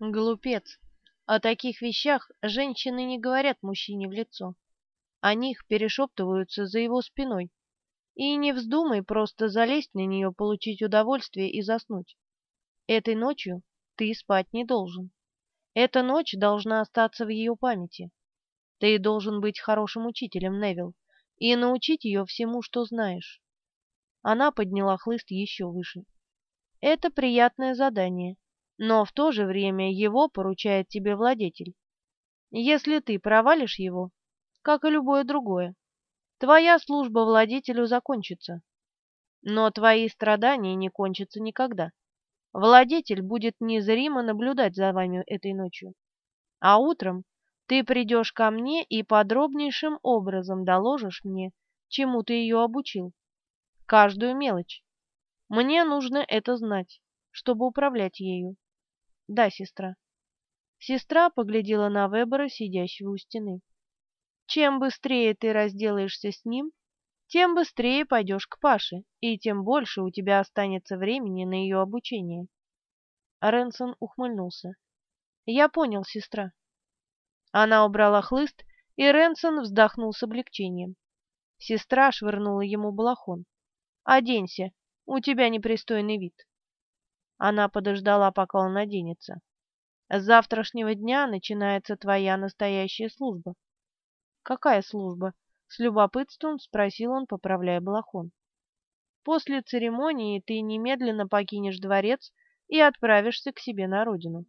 Глупец. О таких вещах женщины не говорят мужчине в лицо. О них перешептываются за его спиной. И не вздумай просто залезть на нее, получить удовольствие и заснуть. Этой ночью ты спать не должен. Эта ночь должна остаться в ее памяти. Ты должен быть хорошим учителем, Невил, и научить ее всему, что знаешь. Она подняла хлыст еще выше. Это приятное задание, но в то же время его поручает тебе владетель. Если ты провалишь его, как и любое другое, твоя служба владетелю закончится. Но твои страдания не кончатся никогда. Владетель будет незримо наблюдать за вами этой ночью. А утром ты придешь ко мне и подробнейшим образом доложишь мне, чему ты ее обучил. Каждую мелочь. Мне нужно это знать, чтобы управлять ею. Да, сестра. Сестра поглядела на Вебера, сидящего у стены. Чем быстрее ты разделаешься с ним, тем быстрее пойдешь к Паше, и тем больше у тебя останется времени на ее обучение. Ренсон ухмыльнулся. Я понял, сестра. Она убрала хлыст, и Ренсон вздохнул с облегчением. Сестра швырнула ему балахон. «Оденься, у тебя непристойный вид». Она подождала, пока он оденется. «С завтрашнего дня начинается твоя настоящая служба». «Какая служба?» — с любопытством спросил он, поправляя балахон. «После церемонии ты немедленно покинешь дворец и отправишься к себе на родину.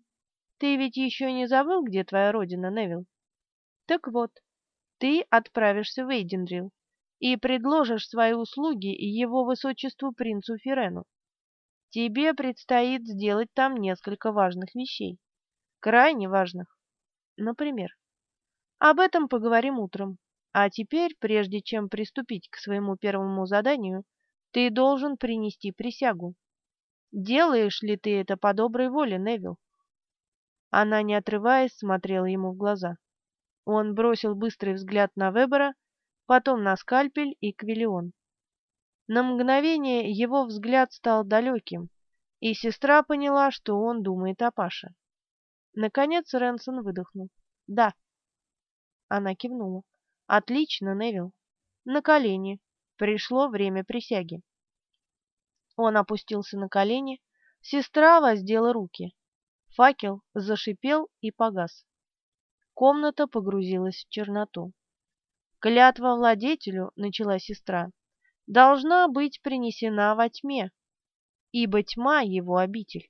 Ты ведь еще не забыл, где твоя родина, Невил? Так вот, ты отправишься в Эйдендрил и предложишь свои услуги его высочеству принцу Фирену. Тебе предстоит сделать там несколько важных вещей, крайне важных. Например, об этом поговорим утром. А теперь, прежде чем приступить к своему первому заданию, ты должен принести присягу. Делаешь ли ты это по доброй воле, Невил? Она, не отрываясь, смотрела ему в глаза. Он бросил быстрый взгляд на Вебера, потом на скальпель и Квиллион. На мгновение его взгляд стал далеким, и сестра поняла, что он думает о Паше. Наконец Ренсон выдохнул. «Да». Она кивнула. «Отлично, Невил. На колени. Пришло время присяги». Он опустился на колени, сестра воздела руки. Факел зашипел и погас. Комната погрузилась в черноту. «Клятва владетелю», — начала сестра, — «должна быть принесена во тьме, ибо тьма его обитель».